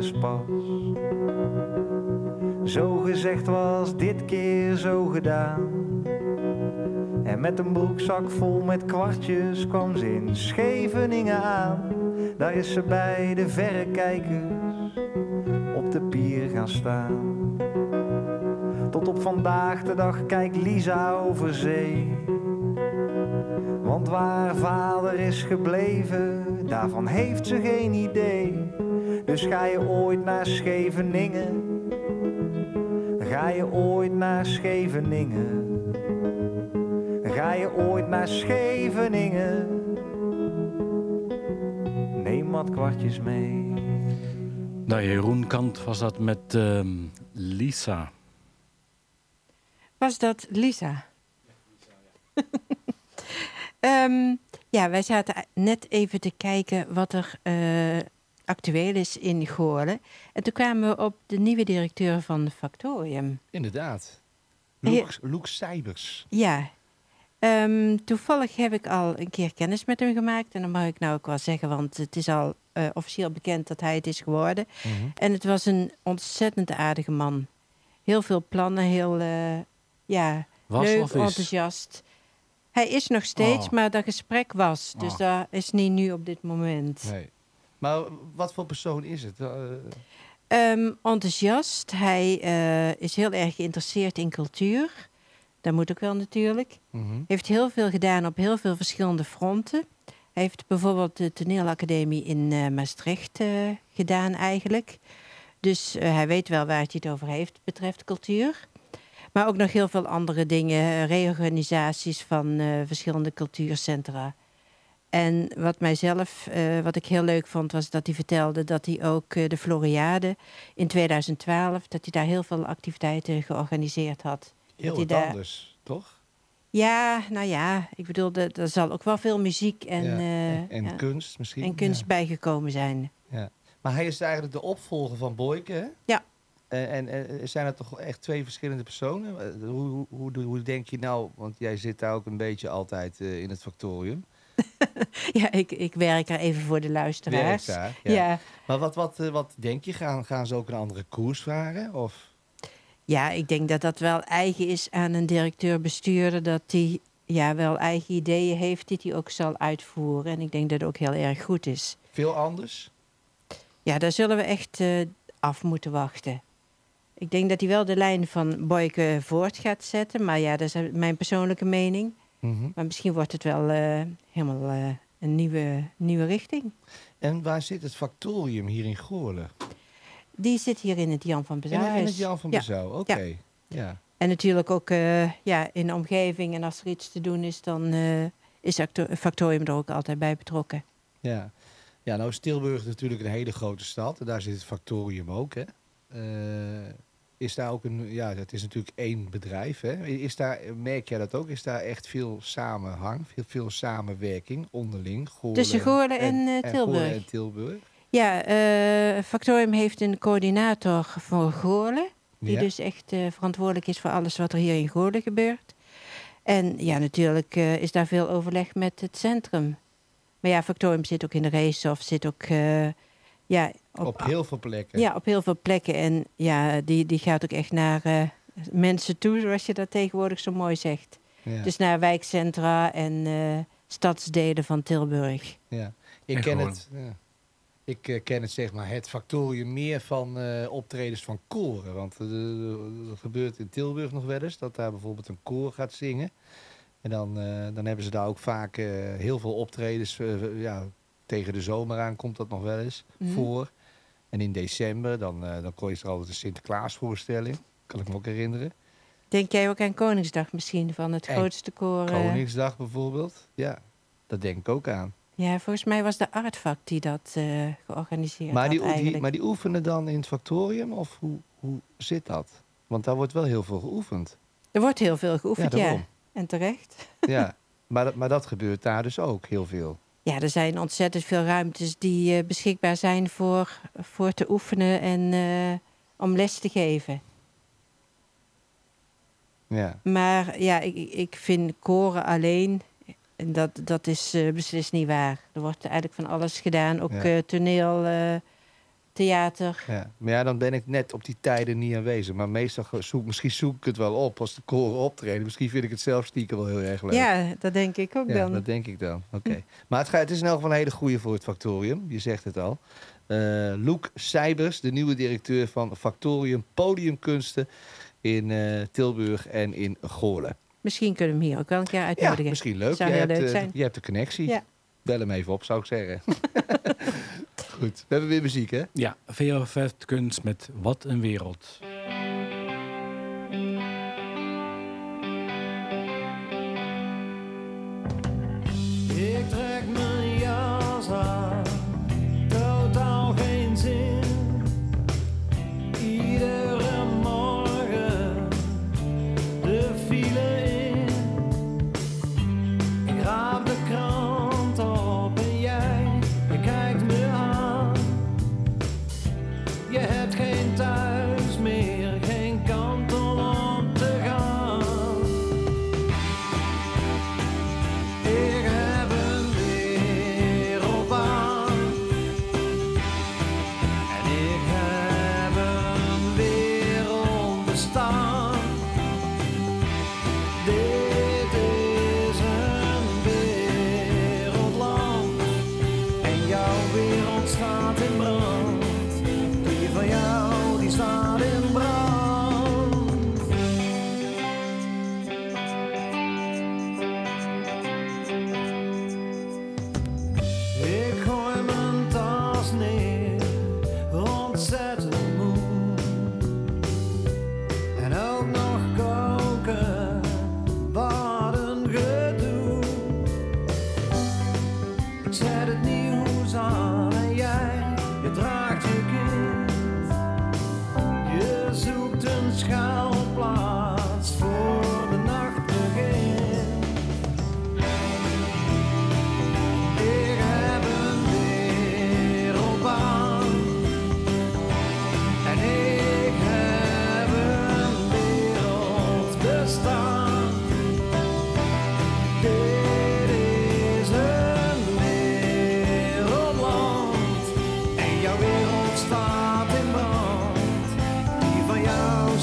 kennispas. Zo gezegd was dit keer zo gedaan. En met een broekzak vol met kwartjes kwam ze in Scheveningen aan. Daar is ze bij de verrekijkers op de pier gaan staan. Tot op vandaag de dag kijkt Lisa over zee. Want waar vader is gebleven, daarvan heeft ze geen idee. Dus ga je ooit naar Scheveningen? Ga je ooit naar Scheveningen? Ga je ooit naar Scheveningen? Neem wat kwartjes mee. Nou, Jeroen Kant was dat met ehm, Lisa. Was dat Lisa? Ehm, ja, wij zaten net even te kijken wat er eh, actueel is in Goorlen. En toen kwamen we op de nieuwe directeur van Factorium. Inderdaad. Loek, Loek Seibers. Ja, Ehm, toevallig heb ik al een keer kennis met hem gemaakt. En dat mag ik nou ook wel zeggen, want het is al eh, officieel bekend dat hij het is geworden. En het was een ontzettend aardige man. Heel veel plannen, heel eh, ja, Was leuk, enthousiast. Hij is nog steeds, Oh. maar dat gesprek was. Dus Oh. dat is niet nu op dit moment. Nee. Maar wat voor persoon is het? Ehm, enthousiast. Hij eh, is heel erg geïnteresseerd in cultuur. Dat moet ook wel natuurlijk. mhm. Heeft heel veel gedaan op heel veel verschillende fronten. Hij heeft bijvoorbeeld de toneelacademie in eh, Maastricht gedaan eigenlijk. Dus hij weet wel waar hij het over heeft betreft cultuur. Maar ook nog heel veel andere dingen. Reorganisaties van verschillende cultuurcentra. En wat mijzelf, eh, wat ik heel leuk vond, was dat hij vertelde dat hij ook eh, de Floriade in 2012, dat hij daar heel veel activiteiten georganiseerd had. Heel wat daar- anders, toch? Ja, nou ja, ik bedoel, er, er zal ook wel veel muziek en, Ja, eh, en en ja, kunst misschien. en kunst Ja. bijgekomen zijn. Ja. Maar hij is eigenlijk de opvolger van Boyke, hè? Ja. En, zijn het toch echt twee verschillende personen? Hoe, hoe, hoe, hoe denk je nou, want jij zit daar ook een beetje altijd in het factorium. Ja, ik, ik werk er even voor de luisteraars. Daar, Ja. ja. Ja. Maar wat, wat, eh, wat denk je? Gaan, gaan ze ook een andere koers varen? Of? ik denk dat dat wel eigen is aan een directeur-bestuurder. Dat hij ja, wel eigen ideeën heeft die hij ook zal uitvoeren. En ik denk dat het ook heel erg goed is. Veel anders? Ja, daar zullen we echt eh, af moeten wachten. Ik denk dat hij wel de lijn van Boyke voort gaat zetten. Maar ja, dat is mijn persoonlijke mening. Mhm. Maar misschien wordt het wel eh, helemaal eh, een nieuwe, nieuwe richting. En waar zit het factorium hier in Goorlen? Die zit hier in het Jan van Bezouw. in het Jan van Ja. Bezouw, oké. Ja. En natuurlijk ook eh, ja, in de omgeving. En als er iets te doen is, dan eh, is acto- Factorium er ook altijd bij betrokken. Ja. ja, nou is Tilburg natuurlijk een hele grote stad. En daar zit het factorium ook, hè. Is daar ook een... Ja, het is natuurlijk één bedrijf, hè. Is daar, merk jij dat ook? Is daar echt veel samenhang, veel, veel samenwerking onderling? Goorlen Tussen Goorlen en, eh, Tilburg. En. Ja, eh, Factorium heeft een coördinator voor Goorlen. Die Ja. dus echt eh, verantwoordelijk is voor alles wat er hier in Goorlen gebeurt. En ja, natuurlijk is daar veel overleg met het centrum. Maar ja, Factorium zit ook in de race of zit ook ja, Op, heel veel plekken. Ja, op heel veel plekken. En ja, die, die gaat ook echt naar eh, mensen toe, zoals je dat tegenwoordig zo mooi zegt. Ja. Dus naar wijkcentra en eh, stadsdelen van Tilburg. Ja, ik En ken gewoon- het. Ja. Ik eh, ken het zeg maar het factorium meer van eh, optredens van koren. Want er gebeurt in Tilburg nog wel eens dat daar bijvoorbeeld een koor gaat zingen. En dan, eh, dan hebben ze daar ook vaak eh, heel veel optredens. ja, tegen de zomer aan komt dat nog wel eens Mhm. voor. En in december dan, eh dan is er altijd een Sinterklaasvoorstelling. Kan ik me ook herinneren. Denk jij ook aan Koningsdag misschien, van het En grootste koor? eh? Koningsdag bijvoorbeeld. Ja, dat denk ik ook aan. Ja, volgens mij was de Artvak die dat eh, georganiseerd Maar had die, maar die oefenen dan in het factorium? Of hoe, hoe zit dat? Want daar wordt wel heel veel geoefend. Er wordt heel veel geoefend, Ja, ja. En terecht. Ja, maar, maar dat gebeurt daar dus ook heel veel. Ja, er zijn ontzettend veel ruimtes die eh, beschikbaar zijn voor, voor te oefenen en eh, om les te geven. Ja, Maar ja, ik, ik vind koren alleen, en dat, dat is eh, beslist niet waar. Er wordt eigenlijk van alles gedaan, ook Ja. toneel, theater. Ja. Maar ja, dan ben ik net op die tijden niet aanwezig. Maar meestal zoek, misschien zoek ik het wel op als de koren optreden. Misschien vind ik het zelf stiekem wel heel erg leuk. Ja, dat denk ik ook Ja, dan. dat denk ik dan. Oké. Maar het, gaat, het is in elk geval een hele goede voor het Factorium. Je zegt het al. Eh Loek Seibers, de nieuwe directeur van Factorium Podiumkunsten in eh, Tilburg en in Goorlen. Misschien kunnen we hem hier ook wel een keer Ja, uitnodigen. misschien leuk. Zou je, heel hebt, leuk eh, zijn. je hebt de connectie. Ja. Bel hem even op, zou ik zeggen. Goed. We hebben weer muziek, hè? Ja, VOF kunst met Wat een wereld.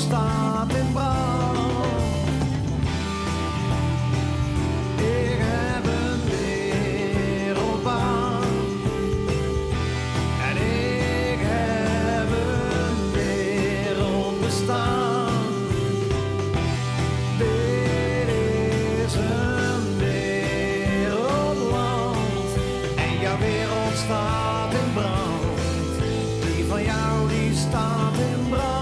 Staat in brand. Ik heb een wereldbaan en ik heb een wereldbestaan. Dit is een wereldland en jouw wereld staat in brand. Die van jou die staat in brand.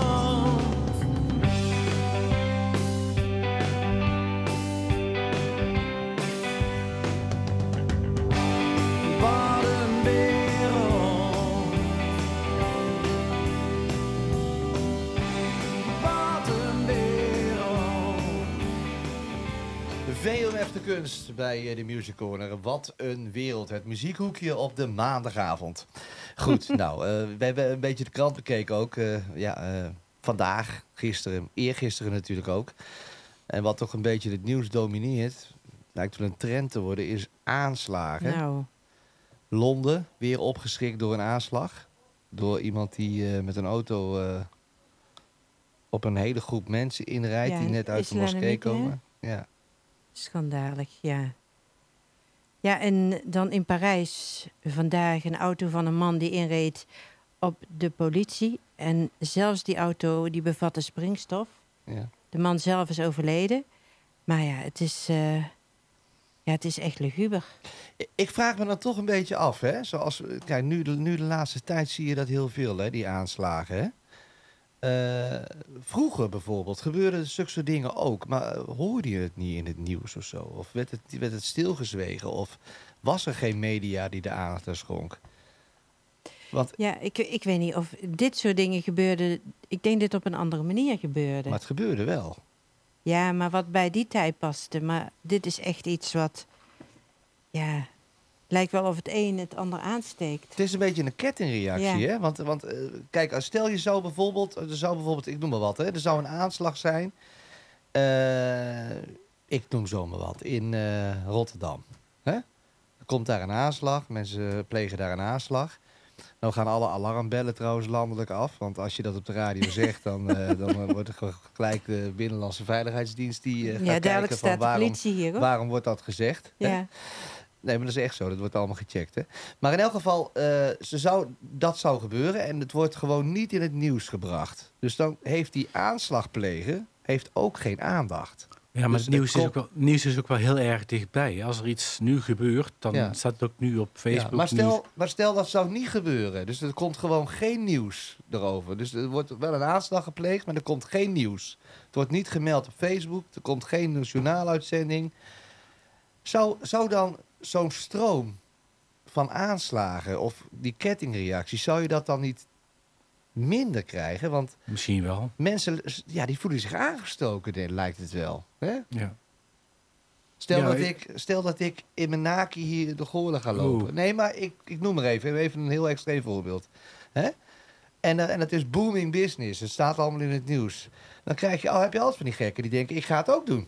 Kunst bij eh, de Music Corner. Wat een wereld. Het muziekhoekje op de maandagavond. Goed, nou, eh, we hebben een beetje de krant bekeken ook. eh, ja, vandaag, gisteren, eergisteren natuurlijk ook. En wat toch een beetje het nieuws domineert, lijkt wel een trend te worden, is aanslagen. Nou, Londen, weer opgeschrikt door een aanslag. Door iemand die met een auto op een hele groep mensen inrijdt Ja, die net uit de moskee komen. Ja. Schandalig, ja. Ja, en dan in Parijs vandaag een auto van een man die inreed op de politie. En zelfs die auto die bevatte springstof. Ja. De man zelf is overleden. Maar ja, het is, eh, ja, het is echt luguber. Ik vraag me dan toch een beetje af, hè? Zoals, kijk, nu de, nu de laatste tijd zie je dat heel veel, hè, die aanslagen, hè? Eh, vroeger bijvoorbeeld gebeurden zulke soort dingen ook, maar eh, hoorde je het niet in het nieuws of zo? Of werd het, werd het stilgezwegen? Of was er geen media die de aandacht aan schonk? Want, Ja, ik, ik weet niet of dit soort dingen gebeurden. Ik denk dat het op een andere manier gebeurde. maar het gebeurde wel. Ja, maar wat bij die tijd paste. Maar dit is echt iets wat. Ja, lijkt wel of het een het ander aansteekt. Het is een beetje een kettingreactie, Ja. hè? Want, want eh, kijk, als stel je zou bijvoorbeeld, er zou bijvoorbeeld, ik noem maar wat, hè? Er zou een aanslag zijn. eh, ik noem zomaar wat, in eh, Rotterdam. Hè? Er komt daar een aanslag, mensen plegen daar een aanslag. Nou gaan alle alarmbellen trouwens landelijk af. Want als je dat op de radio zegt, dan, eh, dan eh, wordt er ge- gelijk de Binnenlandse Veiligheidsdienst die eh, gaat Ja, kijken van waarom, hier, waarom wordt dat gezegd. hè? Nee, maar dat is echt zo. Dat wordt allemaal gecheckt. Hè? Maar in elk geval, eh, ze zou, dat zou gebeuren en het wordt gewoon niet in het nieuws gebracht. Dus dan heeft die aanslagpleger heeft ook geen aandacht. Ja, maar Dus het nieuws, het is ook wel, nieuws is ook wel heel erg dichtbij. Als er iets nu gebeurt, dan Ja. staat het ook nu op Facebook. Ja, maar, nieuws. stel, maar stel dat zou niet gebeuren. Dus er komt gewoon geen nieuws erover. Dus er wordt wel een aanslag gepleegd, maar er komt geen nieuws. Het wordt niet gemeld op Facebook. Er komt geen journaaluitzending. Zou, zou dan zo'n stroom van aanslagen of die kettingreacties... zou je dat dan niet minder krijgen? Want Misschien wel. mensen ja, die voelen zich aangestoken, lijkt het wel. Hè? Ja. Stel, Ja, dat ik- stel dat ik in mijn naki hier de goorlen ga lopen. Oeh. Nee, maar ik, ik noem maar even, even een heel extreem voorbeeld. Hè? En, eh, en het is booming business. Het staat allemaal in het nieuws. Dan krijg je, oh, heb je altijd van die gekken die denken, ik ga het ook doen.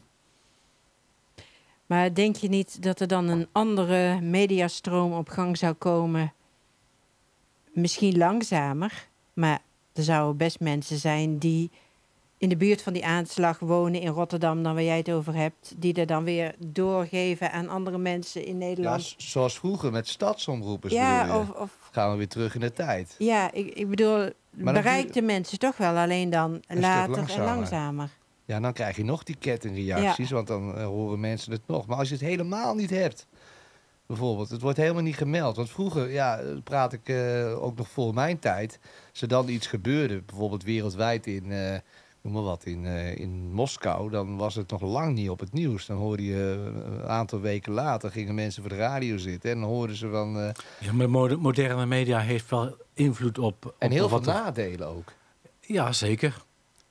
Maar denk je niet dat er dan een andere mediastroom op gang zou komen? Misschien langzamer, maar er zouden best mensen zijn die in de buurt van die aanslag wonen in Rotterdam, dan waar jij het over hebt, die er dan weer doorgeven aan andere mensen in Ja, Nederland. s- zoals vroeger met stadsomroepers Ja, of, of Gaan we weer terug in de tijd. ja, ik, ik bedoel, de mensen toch wel, alleen dan later en langzamer. Ja, dan krijg je nog die kettingreacties, want dan eh, horen mensen het nog. Maar als je het helemaal niet hebt, bijvoorbeeld, het wordt helemaal niet gemeld. Want vroeger, ja, praat ik eh, ook nog voor mijn tijd, als er dan iets gebeurde, bijvoorbeeld wereldwijd in, eh, noem maar wat, in, eh, in Moskou, dan was het nog lang niet op het nieuws. Dan hoorde je een aantal weken later, gingen mensen voor de radio zitten en dan hoorden ze van... eh, Ja, maar mode- moderne media heeft wel invloed op... en op heel veel wat nadelen ook. Ja, zeker.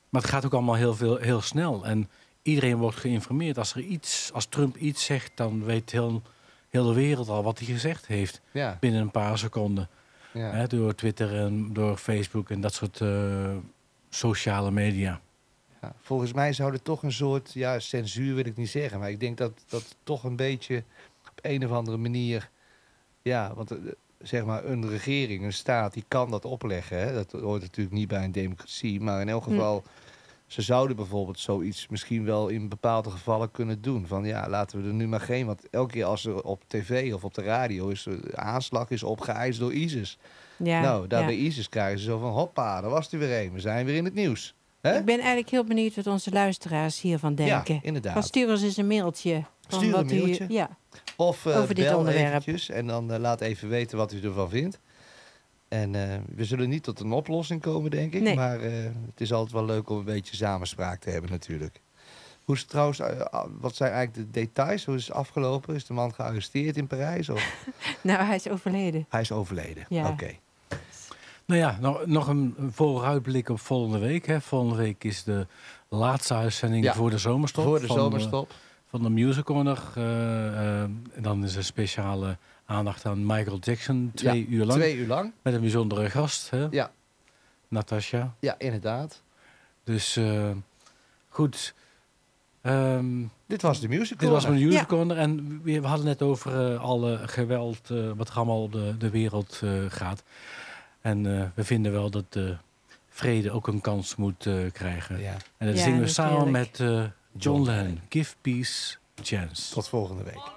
Maar het gaat ook allemaal heel, veel, heel snel. En iedereen wordt geïnformeerd. Als, er iets, als Trump iets zegt, dan weet heel, heel de wereld al wat hij gezegd heeft. Ja, Binnen een paar seconden. ja. Hè, door Twitter en door Facebook en dat soort eh, sociale media. Ja, volgens mij zou er toch een soort, ja, censuur wil ik niet zeggen, maar ik denk dat dat toch een beetje op een of andere manier, ja, want eh, zeg maar een regering, een staat, die kan dat opleggen. Hè? Dat hoort natuurlijk niet bij een democratie, maar in elk Hm. geval, ze zouden bijvoorbeeld zoiets misschien wel in bepaalde gevallen kunnen doen. Van ja, laten we er nu maar geen, want elke keer als er op tv of op de radio is, eh, aanslag is opgeëist door ISIS. Ja, nou, daar ja. bij ISIS krijgen ze zo van, hoppa, daar was er weer een, we zijn weer in het nieuws. Ik ben eigenlijk heel benieuwd wat onze luisteraars hiervan denken. Ja, inderdaad. Stuur ons eens een mailtje. Stuur een u- mailtje. ja. Of eh, over dit bel onderwerp. eventjes en dan eh, laat even weten wat u ervan vindt. En eh, we zullen niet tot een oplossing komen, denk ik. Nee. Maar eh, het is altijd wel leuk om een beetje samenspraak te hebben natuurlijk. Hoe is het trouwens, wat zijn eigenlijk de details? Hoe is het afgelopen? Is de man gearresteerd in Parijs? Of Nou, hij is overleden. hij is overleden? Ja. Oké. Nou ja, nog, nog een vooruitblik op volgende week. Hè. Volgende week is de laatste uitzending Ja, voor de zomerstop. Voor de van zomerstop. Van de Music Corner. eh, eh, en dan is er speciale aandacht aan Michael Jackson. Twee Ja, uur lang. Twee uur lang. Met een bijzondere gast, hè? Ja. Natasja. Ja, inderdaad. Dus eh, goed. Ehm, Dit was de musical. dit was een Music Ja. Corner. En we, we hadden net over eh, alle geweld eh, wat er allemaal op de, de wereld eh, gaat. En eh, we vinden wel dat de vrede ook een kans moet eh, krijgen. Ja. En dat Ja, zingen we samen met eh, John Lennon. Lennon. Give peace a chance. Tot volgende week.